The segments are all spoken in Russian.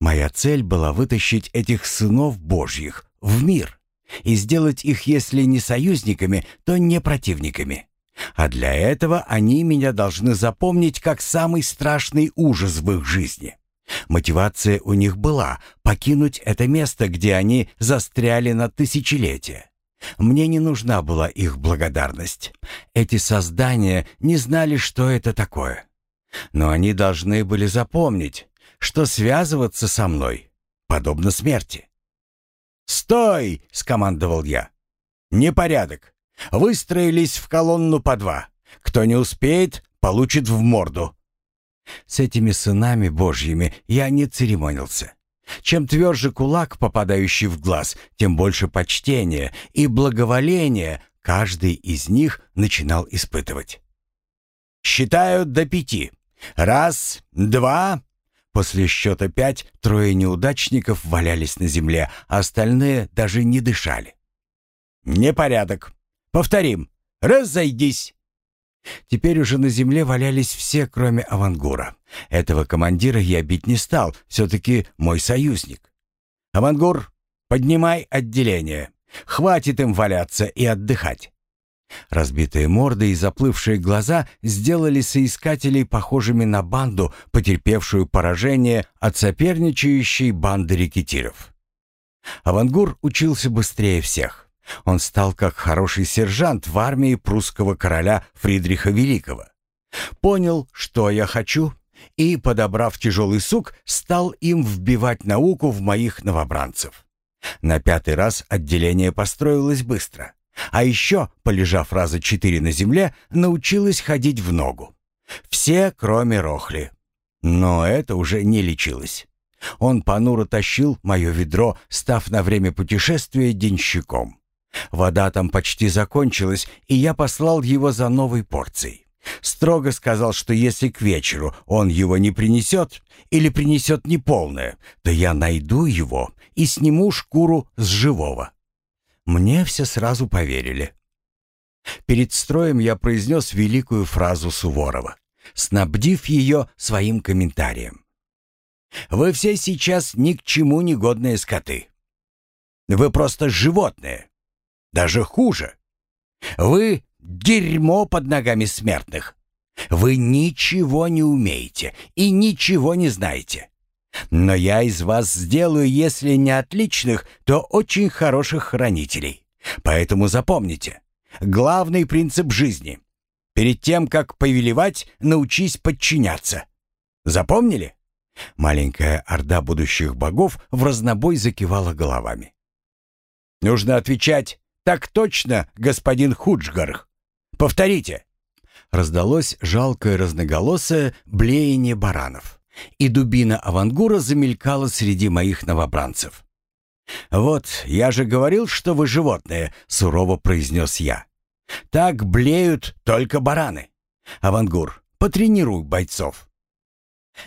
Моя цель была вытащить этих сынов Божьих в мир и сделать их, если не союзниками, то не противниками. А для этого они меня должны запомнить как самый страшный ужас в их жизни. Мотивация у них была покинуть это место, где они застряли на тысячелетия. Мне не нужна была их благодарность. Эти создания не знали, что это такое. Но они должны были запомнить, что связываться со мной подобно смерти. «Стой!» — скомандовал я. «Непорядок. Выстроились в колонну по два. Кто не успеет, получит в морду». С этими сынами божьими я не церемонился. Чем тверже кулак, попадающий в глаз, тем больше почтения и благоволения каждый из них начинал испытывать. «Считаю до пяти. Раз, два...» После счета пять трое неудачников валялись на земле, а остальные даже не дышали. «Непорядок. Повторим. Разойдись!» Теперь уже на земле валялись все, кроме Авангура. Этого командира я бить не стал, все-таки мой союзник. «Авангур, поднимай отделение. Хватит им валяться и отдыхать». Разбитые морды и заплывшие глаза сделали соискателей похожими на банду, потерпевшую поражение от соперничающей банды рекетиров. Авангур учился быстрее всех. Он стал как хороший сержант в армии прусского короля Фридриха Великого. Понял, что я хочу, и, подобрав тяжелый сук, стал им вбивать науку в моих новобранцев. На пятый раз отделение построилось быстро. А еще, полежав раза четыре на земле, научилась ходить в ногу. Все, кроме Рохли. Но это уже не лечилось. Он понуро тащил мое ведро, став на время путешествия денщиком. Вода там почти закончилась, и я послал его за новой порцией. Строго сказал, что если к вечеру он его не принесет или принесет неполное, то я найду его и сниму шкуру с живого. Мне все сразу поверили. Перед строем я произнес великую фразу Суворова, снабдив ее своим комментарием. «Вы все сейчас ни к чему не годные скоты. Вы просто животные. Даже хуже. Вы — дерьмо под ногами смертных. Вы ничего не умеете и ничего не знаете. Но я из вас сделаю, если не отличных, то очень хороших хранителей. Поэтому запомните, главный принцип жизни. Перед тем, как повелевать, научись подчиняться. Запомнили? Маленькая орда будущих богов в разнобой закивала головами. Нужно отвечать «Так точно, господин Худжгарх! Повторите!» Раздалось жалкое разноголосое блеяние баранов, и дубина Авангура замелькала среди моих новобранцев. «Вот, я же говорил, что вы животные», — сурово произнес я. «Так блеют только бараны. Авангур, потренируй бойцов».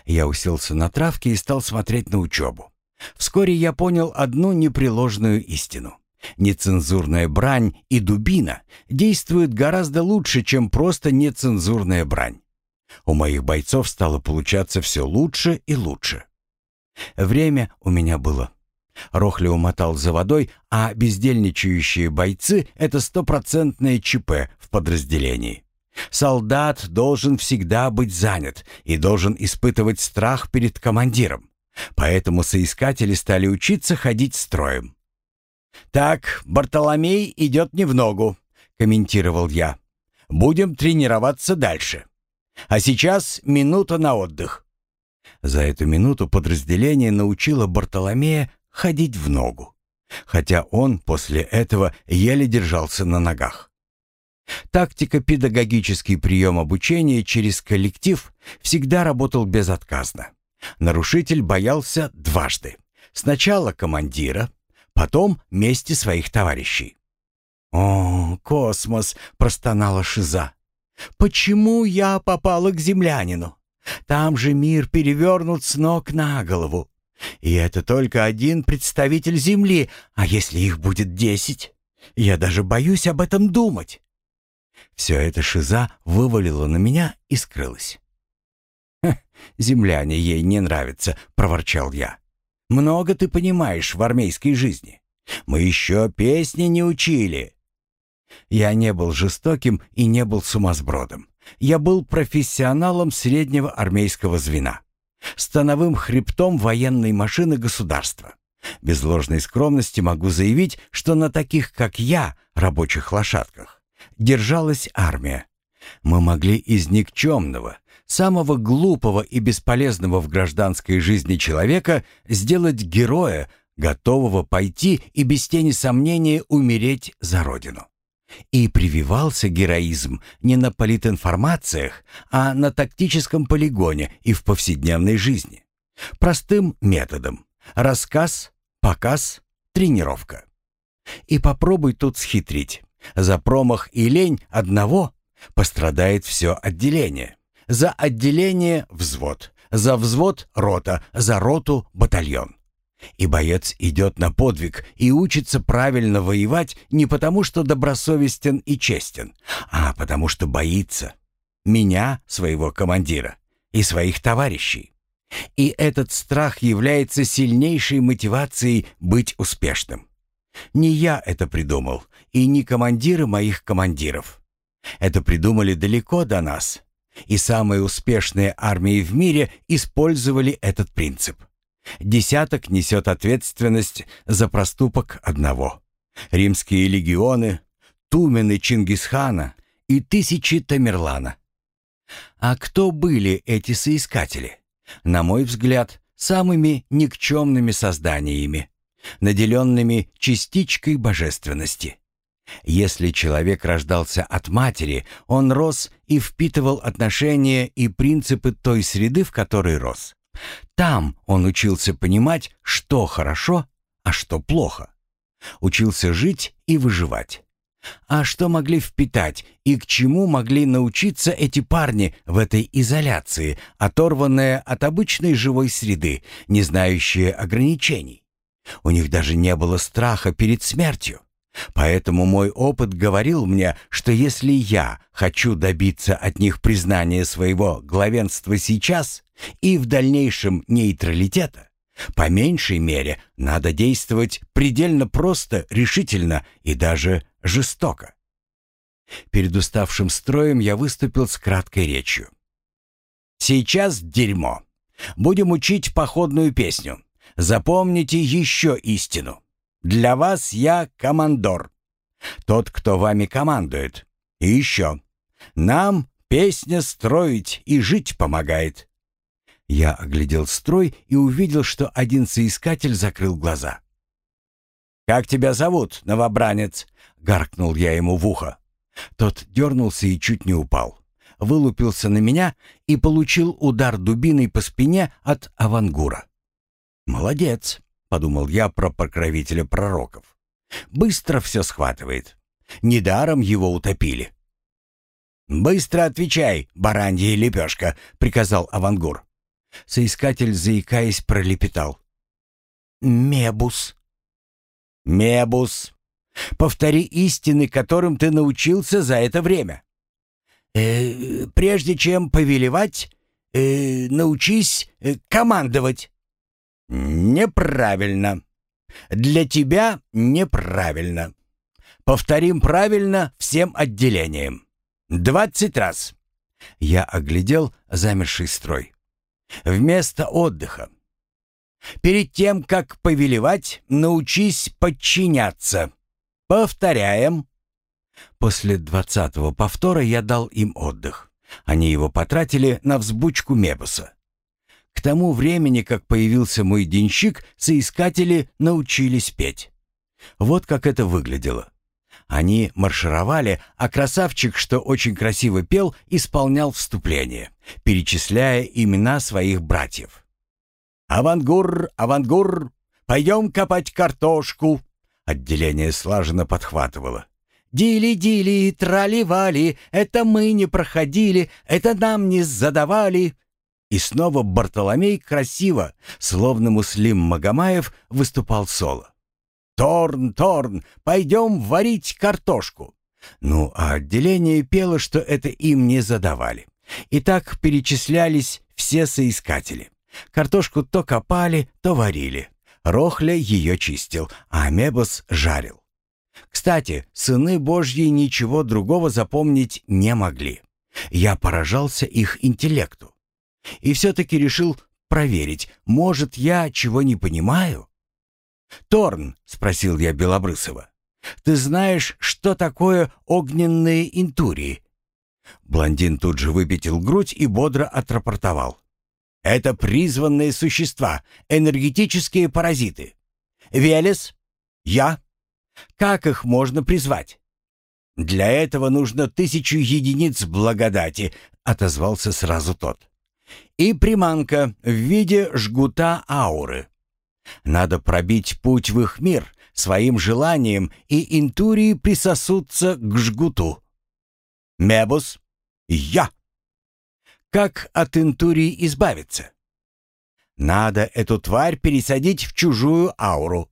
Я уселся на травке и стал смотреть на учебу. Вскоре я понял одну непреложную истину. Нецензурная брань и дубина действуют гораздо лучше, чем просто нецензурная брань. У моих бойцов стало получаться все лучше и лучше. Время у меня было. Рохли умотал за водой, а бездельничающие бойцы — это стопроцентное ЧП в подразделении. Солдат должен всегда быть занят и должен испытывать страх перед командиром. Поэтому соискатели стали учиться ходить строем. «Так, Бартоломей идет не в ногу», — комментировал я. «Будем тренироваться дальше. А сейчас минута на отдых». За эту минуту подразделение научило Бартоломея ходить в ногу, хотя он после этого еле держался на ногах. Тактика педагогический прием обучения через коллектив всегда работал безотказно. Нарушитель боялся дважды. Сначала командира, потом мести своих товарищей. «О, космос!» — простонала Шиза. «Почему я попала к землянину? Там же мир перевернут с ног на голову. И это только один представитель Земли, а если их будет десять? Я даже боюсь об этом думать». Все это Шиза вывалила на меня и скрылась. «Земляне ей не нравятся», — проворчал я. Много ты понимаешь в армейской жизни. Мы еще песни не учили». Я не был жестоким и не был сумасбродом. Я был профессионалом среднего армейского звена. Становым хребтом военной машины государства. Без ложной скромности могу заявить, что на таких, как я, рабочих лошадках, держалась армия. Мы могли из никчемного, самого глупого и бесполезного в гражданской жизни человека сделать героя, готового пойти и без тени сомнения умереть за родину. И прививался героизм не на политинформациях, а на тактическом полигоне и в повседневной жизни. Простым методом. Рассказ, показ, тренировка. И попробуй тут схитрить. За промах и лень одного пострадает все отделение. За отделение — взвод. За взвод — рота. За роту — батальон. И боец идет на подвиг и учится правильно воевать не потому, что добросовестен и честен, а потому что боится. Меня, своего командира, и своих товарищей. И этот страх является сильнейшей мотивацией быть успешным. Не я это придумал, и не командиры моих командиров. Это придумали далеко до нас. И самые успешные армии в мире использовали этот принцип. Десяток несет ответственность за проступок одного. Римские легионы, тумены Чингисхана и тысячи Тамерлана. А кто были эти соискатели? На мой взгляд, самыми никчемными созданиями, наделенными частичкой божественности. Если человек рождался от матери, он рос и впитывал отношения и принципы той среды, в которой рос. Там он учился понимать, что хорошо, а что плохо. Учился жить и выживать. А что могли впитать и к чему могли научиться эти парни в этой изоляции, оторванные от обычной живой среды, не знающие ограничений? У них даже не было страха перед смертью. Поэтому мой опыт говорил мне, что если я хочу добиться от них признания своего главенства сейчас и в дальнейшем нейтралитета, по меньшей мере надо действовать предельно просто, решительно и даже жестоко. Перед уставшим строем я выступил с краткой речью. «Сейчас дерьмо. Будем учить походную песню. Запомните еще истину. Для вас я командор. Тот, кто вами командует. И еще. Нам песня строить и жить помогает. Я оглядел строй и увидел, что один соискатель закрыл глаза. «Как тебя зовут, новобранец?» — гаркнул я ему в ухо. Тот дернулся и чуть не упал. Вылупился на меня и получил удар дубиной по спине от авангура. «Молодец!» подумал я про покровителя пророков. Быстро все схватывает. Недаром его утопили. «Быстро отвечай, баранья лепешка», — приказал Авангур. Соискатель, заикаясь, пролепетал. «Мебус». «Мебус. Повтори истины, которым ты научился за это время. Э, прежде чем повелевать, э, научись э, командовать». «Неправильно. Для тебя неправильно. Повторим правильно всем отделениям. Двадцать раз». Я оглядел замерший строй. «Вместо отдыха. Перед тем, как повелевать, научись подчиняться. Повторяем». После двадцатого повтора я дал им отдых. Они его потратили на взбучку Мебуса. К тому времени, как появился мой денщик, соискатели научились петь. Вот как это выглядело. Они маршировали, а красавчик, что очень красиво пел, исполнял вступление, перечисляя имена своих братьев. «Авангур, авангур, пойдем копать картошку!» Отделение слаженно подхватывало. «Дили-дили, трали-вали, это мы не проходили, это нам не задавали, и снова Бартоломей красиво, словно Муслим Магомаев, выступал соло. «Торн, Торн, пойдем варить картошку!» Ну, а отделение пело, что это им не задавали. И так перечислялись все соискатели. Картошку то копали, то варили. Рохля ее чистил, а Мебос жарил. Кстати, сыны Божьи ничего другого запомнить не могли. Я поражался их интеллекту. И все-таки решил проверить, может, я чего не понимаю? «Торн», — спросил я Белобрысова, — «ты знаешь, что такое огненные интурии?» Блондин тут же выпятил грудь и бодро отрапортовал. «Это призванные существа, энергетические паразиты. Велес? Я? Как их можно призвать?» «Для этого нужно тысячу единиц благодати», — отозвался сразу тот. «И приманка в виде жгута ауры. Надо пробить путь в их мир своим желанием, и интурии присосутся к жгуту. Мебус, я. Как от интурии избавиться? Надо эту тварь пересадить в чужую ауру.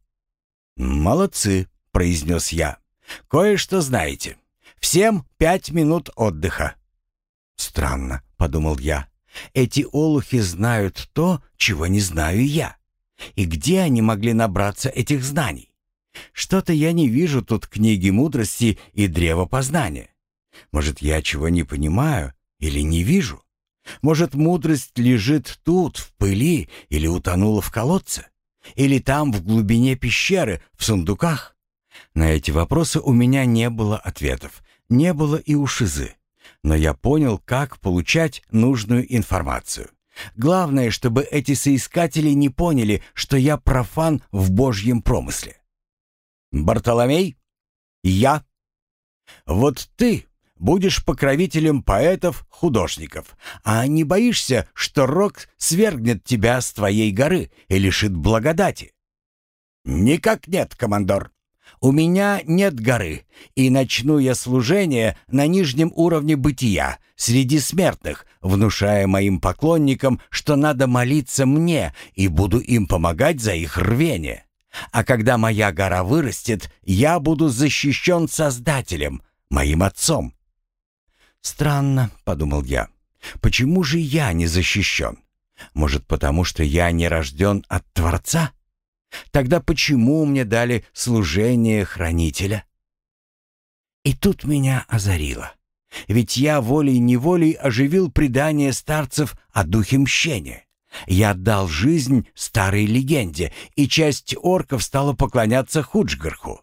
Молодцы, произнес я. Кое-что знаете. Всем пять минут отдыха. Странно, подумал я. Эти олухи знают то, чего не знаю я. И где они могли набраться этих знаний? Что-то я не вижу тут книги мудрости и древа познания. Может, я чего не понимаю или не вижу? Может, мудрость лежит тут, в пыли, или утонула в колодце? Или там, в глубине пещеры, в сундуках? На эти вопросы у меня не было ответов, не было и у Шизы. Но я понял, как получать нужную информацию. Главное, чтобы эти соискатели не поняли, что я профан в божьем промысле. Бартоломей? Я? Вот ты будешь покровителем поэтов, художников, а не боишься, что Рок свергнет тебя с твоей горы и лишит благодати? Никак нет, командор. У меня нет горы, и начну я служение на нижнем уровне бытия, среди смертных, внушая моим поклонникам, что надо молиться мне, и буду им помогать за их рвение. А когда моя гора вырастет, я буду защищен Создателем, моим Отцом. «Странно», — подумал я, — «почему же я не защищен? Может, потому что я не рожден от Творца?» Тогда почему мне дали служение хранителя? И тут меня озарило. Ведь я волей-неволей оживил предание старцев о духе мщения. Я отдал жизнь старой легенде, и часть орков стала поклоняться Худжгарху.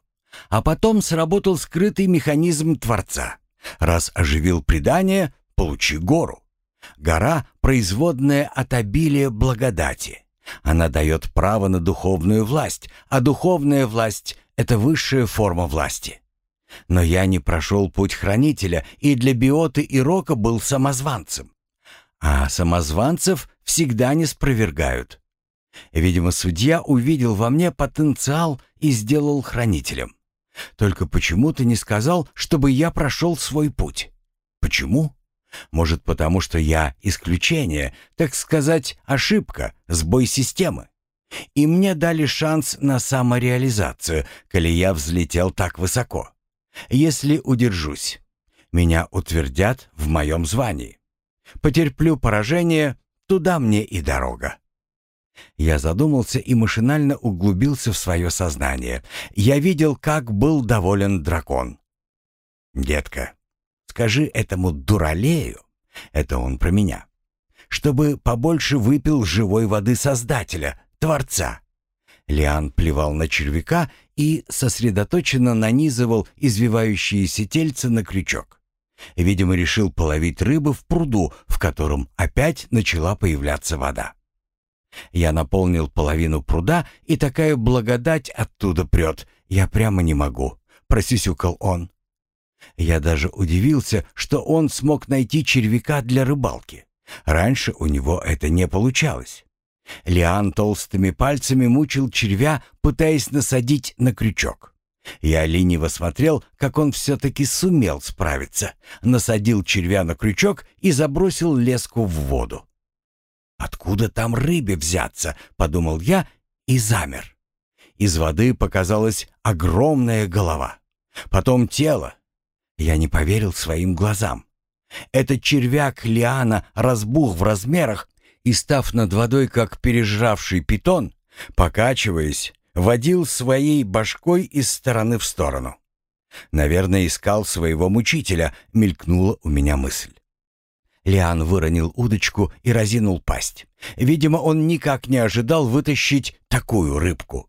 А потом сработал скрытый механизм Творца. Раз оживил предание, получи гору. Гора — производная от обилия благодати. Она дает право на духовную власть, а духовная власть — это высшая форма власти. Но я не прошел путь хранителя и для биоты и рока был самозванцем. А самозванцев всегда не спровергают. Видимо, судья увидел во мне потенциал и сделал хранителем. Только почему ты не сказал, чтобы я прошел свой путь? Почему? Может, потому что я исключение, так сказать, ошибка, сбой системы. И мне дали шанс на самореализацию, коли я взлетел так высоко. Если удержусь, меня утвердят в моем звании. Потерплю поражение, туда мне и дорога. Я задумался и машинально углубился в свое сознание. Я видел, как был доволен дракон. «Детка, Скажи этому дуралею, это он про меня, чтобы побольше выпил живой воды Создателя, Творца. Лиан плевал на червяка и сосредоточенно нанизывал извивающиеся тельца на крючок. Видимо, решил половить рыбу в пруду, в котором опять начала появляться вода. Я наполнил половину пруда, и такая благодать оттуда прет. Я прямо не могу, просисюкал он. Я даже удивился, что он смог найти червяка для рыбалки. Раньше у него это не получалось. Лиан толстыми пальцами мучил червя, пытаясь насадить на крючок. Я лениво смотрел, как он все-таки сумел справиться, насадил червя на крючок и забросил леску в воду. «Откуда там рыбе взяться?» — подумал я и замер. Из воды показалась огромная голова. Потом тело, я не поверил своим глазам. Этот червяк Лиана разбух в размерах и, став над водой, как пережравший питон, Покачиваясь, водил своей башкой из стороны в сторону. Наверное, искал своего мучителя, мелькнула у меня мысль. Лиан выронил удочку и разинул пасть. Видимо, он никак не ожидал вытащить такую рыбку.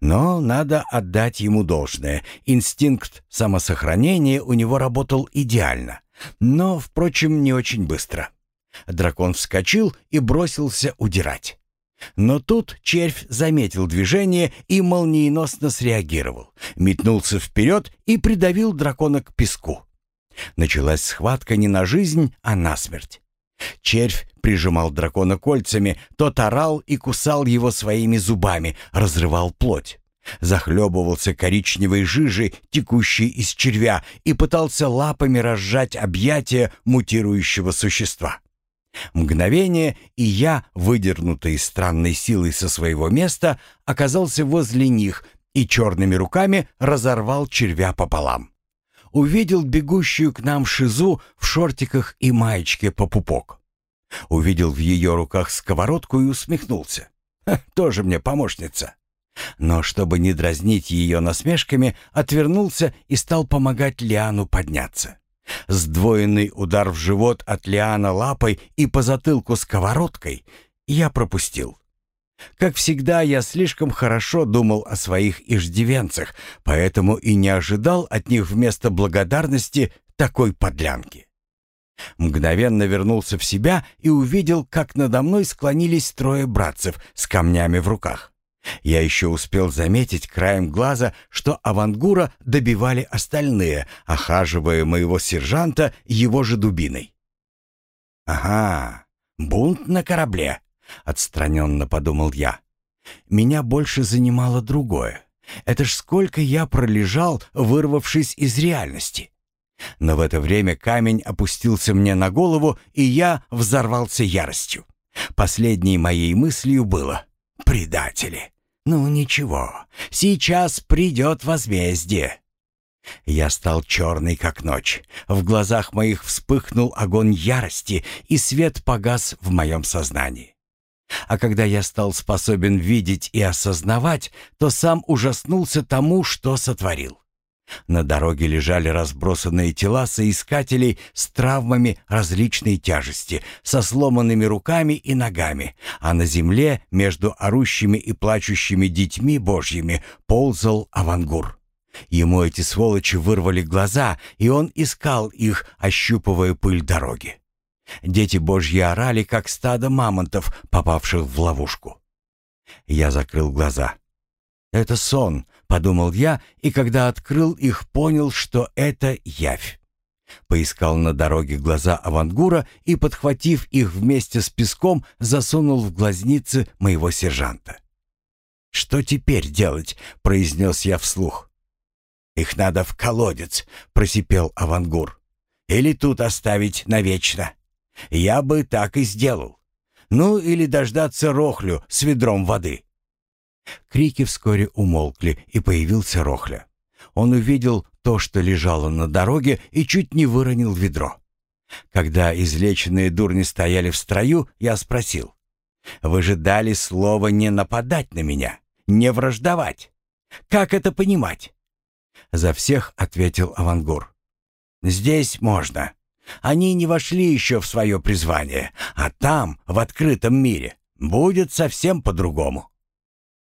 Но надо отдать ему должное. Инстинкт самосохранения у него работал идеально. Но, впрочем, не очень быстро. Дракон вскочил и бросился удирать. Но тут червь заметил движение и молниеносно среагировал. Метнулся вперед и придавил дракона к песку. Началась схватка не на жизнь, а на смерть. Червь прижимал дракона кольцами, тот орал и кусал его своими зубами, разрывал плоть. Захлебывался коричневой жижей, текущей из червя, и пытался лапами разжать объятия мутирующего существа. Мгновение, и я, выдернутый странной силой со своего места, оказался возле них и черными руками разорвал червя пополам. Увидел бегущую к нам шизу в шортиках и маечке по пупок. Увидел в ее руках сковородку и усмехнулся. тоже мне помощница. Но чтобы не дразнить ее насмешками, отвернулся и стал помогать Лиану подняться. Сдвоенный удар в живот от Лиана лапой и по затылку сковородкой я пропустил. Как всегда, я слишком хорошо думал о своих иждивенцах, поэтому и не ожидал от них вместо благодарности такой подлянки. Мгновенно вернулся в себя и увидел, как надо мной склонились трое братцев с камнями в руках. Я еще успел заметить краем глаза, что авангура добивали остальные, охаживая моего сержанта его же дубиной. «Ага, бунт на корабле», — отстраненно подумал я. «Меня больше занимало другое. Это ж сколько я пролежал, вырвавшись из реальности». Но в это время камень опустился мне на голову, и я взорвался яростью. Последней моей мыслью было «Предатели! Ну ничего, сейчас придет возмездие!» Я стал черный, как ночь. В глазах моих вспыхнул огонь ярости, и свет погас в моем сознании. А когда я стал способен видеть и осознавать, то сам ужаснулся тому, что сотворил. На дороге лежали разбросанные тела соискателей с травмами различной тяжести, со сломанными руками и ногами, а на земле между орущими и плачущими детьми божьими ползал авангур. Ему эти сволочи вырвали глаза, и он искал их, ощупывая пыль дороги. Дети божьи орали, как стадо мамонтов, попавших в ловушку. Я закрыл глаза. «Это сон», — подумал я, и когда открыл их, понял, что это явь. Поискал на дороге глаза Авангура и, подхватив их вместе с песком, засунул в глазницы моего сержанта. «Что теперь делать?» — произнес я вслух. «Их надо в колодец», — просипел Авангур. «Или тут оставить навечно. Я бы так и сделал. Ну, или дождаться Рохлю с ведром воды». Крики вскоре умолкли, и появился Рохля. Он увидел то, что лежало на дороге, и чуть не выронил ведро. Когда излеченные дурни стояли в строю, я спросил. «Вы же дали слово не нападать на меня, не враждовать. Как это понимать?» За всех ответил Авангур. «Здесь можно. Они не вошли еще в свое призвание, а там, в открытом мире, будет совсем по-другому».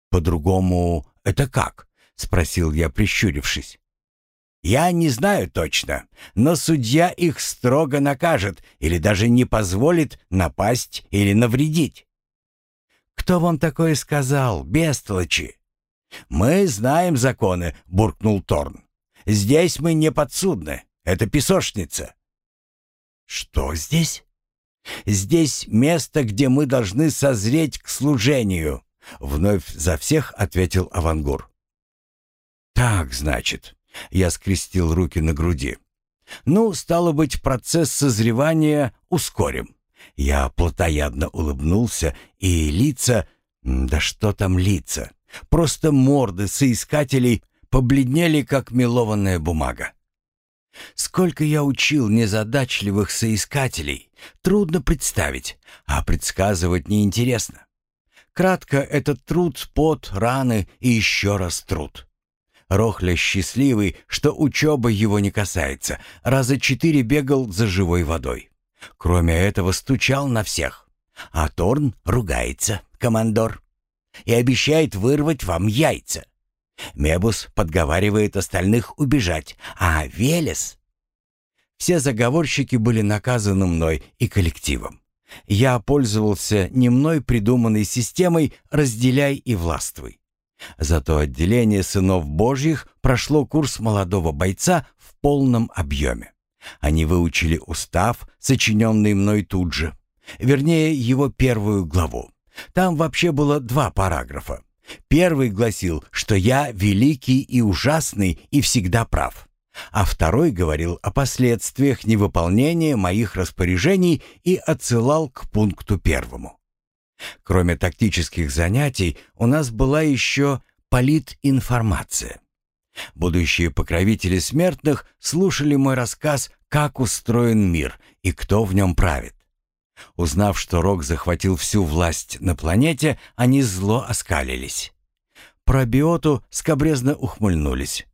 «По-другому это как?» — спросил я, прищурившись. «Я не знаю точно, но судья их строго накажет или даже не позволит напасть или навредить». «Кто вам такое сказал, бестолочи?» «Мы знаем законы», — буркнул Торн. «Здесь мы не подсудны. Это песочница». «Что здесь?» «Здесь место, где мы должны созреть к служению», Вновь за всех ответил Авангур. «Так, значит...» — я скрестил руки на груди. «Ну, стало быть, процесс созревания ускорим». Я плотоядно улыбнулся, и лица... Да что там лица? Просто морды соискателей побледнели, как мелованная бумага. Сколько я учил незадачливых соискателей, трудно представить, а предсказывать неинтересно. Кратко, этот труд, пот, раны и еще раз труд. Рохля счастливый, что учеба его не касается, раза четыре бегал за живой водой. Кроме этого, стучал на всех. А Торн ругается, командор, и обещает вырвать вам яйца. Мебус подговаривает остальных убежать, а Велес... Все заговорщики были наказаны мной и коллективом. Я пользовался не мной придуманной системой «разделяй и властвуй». Зато отделение сынов Божьих прошло курс молодого бойца в полном объеме. Они выучили устав, сочиненный мной тут же. Вернее, его первую главу. Там вообще было два параграфа. Первый гласил, что я великий и ужасный и всегда прав. А второй говорил о последствиях невыполнения моих распоряжений и отсылал к пункту первому. Кроме тактических занятий, у нас была еще политинформация. Будущие покровители смертных слушали мой рассказ «Как устроен мир и кто в нем правит». Узнав, что Рок захватил всю власть на планете, они зло оскалились. Про Биоту скобрезно ухмыльнулись.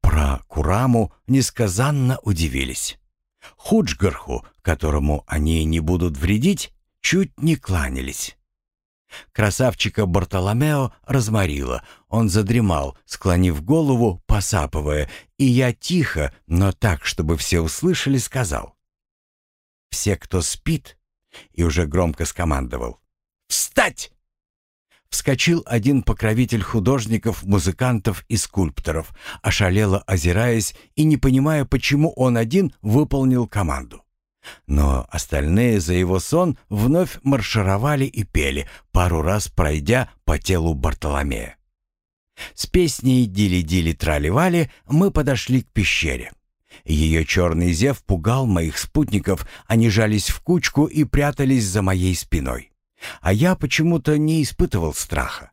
Про Кураму несказанно удивились. Худжгарху, которому они не будут вредить, чуть не кланялись. Красавчика Бартоломео разморило. Он задремал, склонив голову, посапывая, и я тихо, но так, чтобы все услышали, сказал. «Все, кто спит, и уже громко скомандовал. «Встать!» Вскочил один покровитель художников, музыкантов и скульпторов, ошалело озираясь и не понимая, почему он один выполнил команду. Но остальные за его сон вновь маршировали и пели, пару раз пройдя по телу Бартоломея. С песней «Дили-дили трали-вали» мы подошли к пещере. Ее черный зев пугал моих спутников, они жались в кучку и прятались за моей спиной. А я почему-то не испытывал страха.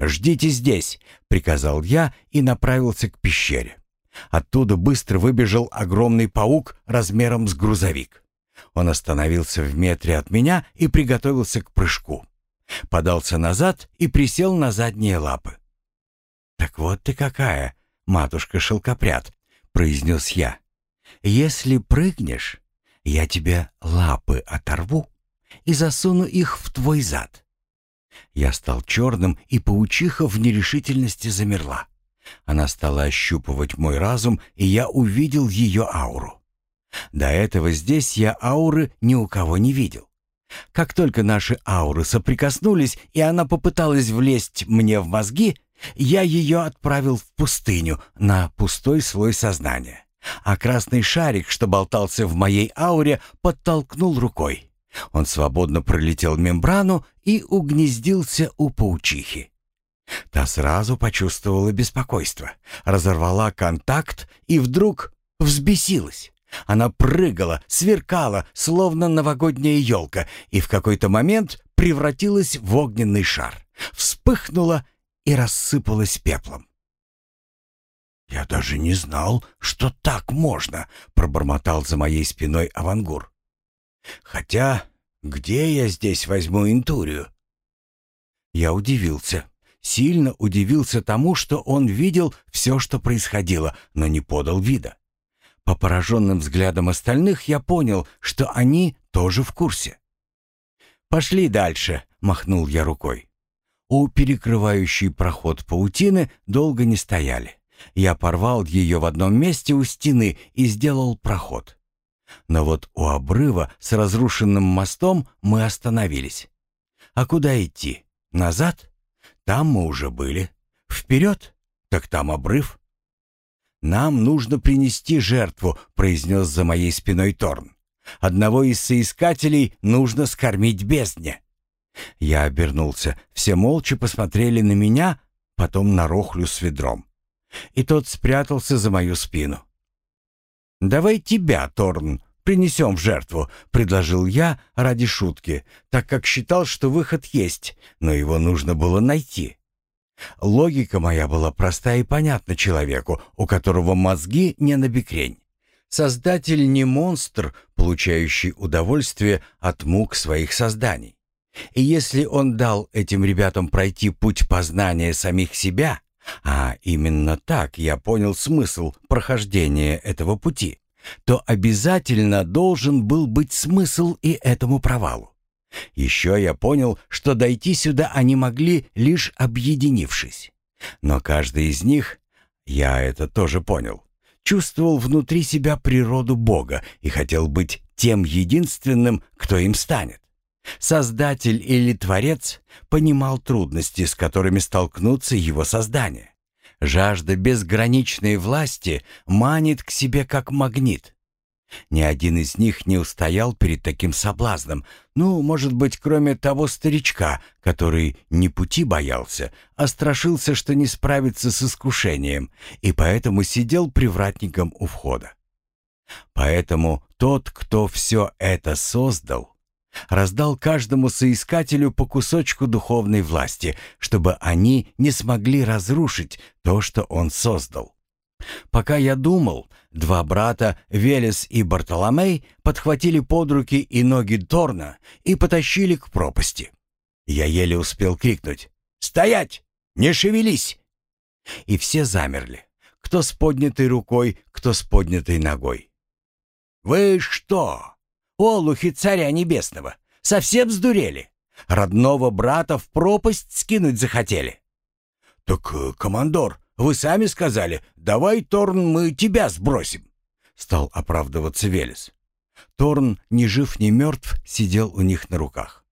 «Ждите здесь», — приказал я и направился к пещере. Оттуда быстро выбежал огромный паук размером с грузовик. Он остановился в метре от меня и приготовился к прыжку. Подался назад и присел на задние лапы. «Так вот ты какая, матушка-шелкопряд», произнес я. «Если прыгнешь, я тебе лапы оторву и засуну их в твой зад». Я стал черным, и паучиха в нерешительности замерла. Она стала ощупывать мой разум, и я увидел ее ауру. До этого здесь я ауры ни у кого не видел. Как только наши ауры соприкоснулись, и она попыталась влезть мне в мозги, я ее отправил в пустыню, на пустой слой сознания. А красный шарик, что болтался в моей ауре, подтолкнул рукой. Он свободно пролетел мембрану и угнездился у паучихи. Та сразу почувствовала беспокойство, разорвала контакт и вдруг взбесилась. Она прыгала, сверкала, словно новогодняя елка, и в какой-то момент превратилась в огненный шар. Вспыхнула и рассыпалась пеплом. «Я даже не знал, что так можно», — пробормотал за моей спиной Авангур. «Хотя, где я здесь возьму интурию?» Я удивился, сильно удивился тому, что он видел все, что происходило, но не подал вида. По пораженным взглядам остальных я понял, что они тоже в курсе. «Пошли дальше», — махнул я рукой. У перекрывающей проход паутины долго не стояли. Я порвал ее в одном месте у стены и сделал проход. Но вот у обрыва с разрушенным мостом мы остановились. А куда идти? Назад? Там мы уже были. Вперед? Так там обрыв. «Нам нужно принести жертву», — произнес за моей спиной Торн. «Одного из соискателей нужно скормить бездне». Я обернулся. Все молча посмотрели на меня, потом на Рохлю с ведром. И тот спрятался за мою спину. «Давай тебя, Торн, принесем в жертву», — предложил я ради шутки, так как считал, что выход есть, но его нужно было найти. Логика моя была проста и понятна человеку, у которого мозги не набекрень. Создатель не монстр, получающий удовольствие от мук своих созданий. И если он дал этим ребятам пройти путь познания самих себя, а именно так я понял смысл прохождения этого пути, то обязательно должен был быть смысл и этому провалу. Еще я понял, что дойти сюда они могли, лишь объединившись. Но каждый из них, я это тоже понял, чувствовал внутри себя природу Бога и хотел быть тем единственным, кто им станет. Создатель или Творец понимал трудности, с которыми столкнутся его создание. Жажда безграничной власти манит к себе как магнит. Ни один из них не устоял перед таким соблазном, ну, может быть, кроме того старичка, который не пути боялся, а страшился, что не справится с искушением, и поэтому сидел привратником у входа. Поэтому тот, кто все это создал, раздал каждому соискателю по кусочку духовной власти, чтобы они не смогли разрушить то, что он создал. Пока я думал, два брата, Велес и Бартоломей, подхватили под руки и ноги Торна и потащили к пропасти. Я еле успел крикнуть «Стоять! Не шевелись!» И все замерли, кто с поднятой рукой, кто с поднятой ногой. «Вы что, олухи царя небесного, совсем сдурели? Родного брата в пропасть скинуть захотели?» «Так, э, командор, вы сами сказали, давай, Торн, мы тебя сбросим!» Стал оправдываться Велес. Торн, ни жив, ни мертв, сидел у них на руках.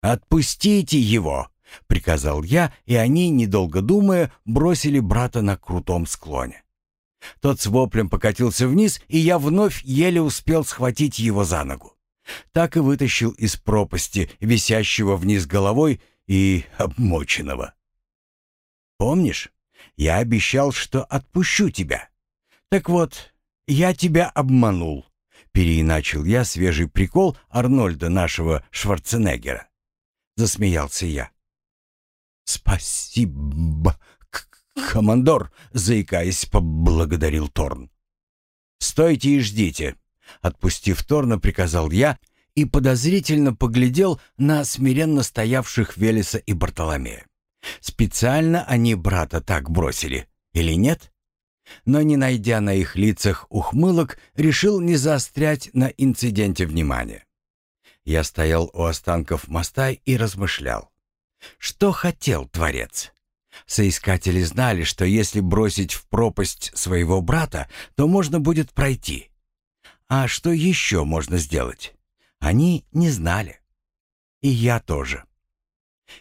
«Отпустите его!» — приказал я, и они, недолго думая, бросили брата на крутом склоне. Тот с воплем покатился вниз, и я вновь еле успел схватить его за ногу. Так и вытащил из пропасти, висящего вниз головой и обмоченного. «Помнишь, я обещал, что отпущу тебя. Так вот, я тебя обманул», — переиначил я свежий прикол Арнольда нашего Шварценеггера. Засмеялся я. «Спасибо, командор», — заикаясь, поблагодарил Торн. «Стойте и ждите», — отпустив Торна, приказал я и подозрительно поглядел на смиренно стоявших Велеса и Бартоломея. Специально они брата так бросили или нет? Но не найдя на их лицах ухмылок, решил не заострять на инциденте внимание. Я стоял у останков моста и размышлял. Что хотел Творец? Соискатели знали, что если бросить в пропасть своего брата, то можно будет пройти. А что еще можно сделать? Они не знали. И я тоже.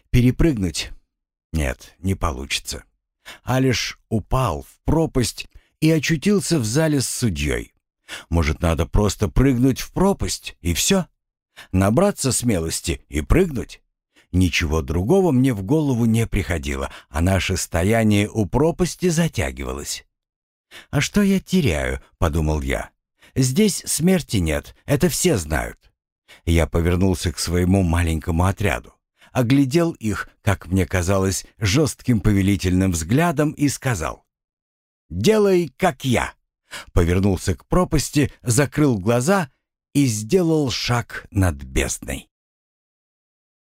Перепрыгнуть нет, не получится. Алиш упал в пропасть и очутился в зале с судьей. Может, надо просто прыгнуть в пропасть, и все? Набраться смелости и прыгнуть? Ничего другого мне в голову не приходило, а наше стояние у пропасти затягивалось. «А что я теряю?» — подумал я. «Здесь смерти нет, это все знают». Я повернулся к своему маленькому отряду оглядел их, как мне казалось, жестким повелительным взглядом и сказал «Делай, как я!» Повернулся к пропасти, закрыл глаза и сделал шаг над бездной.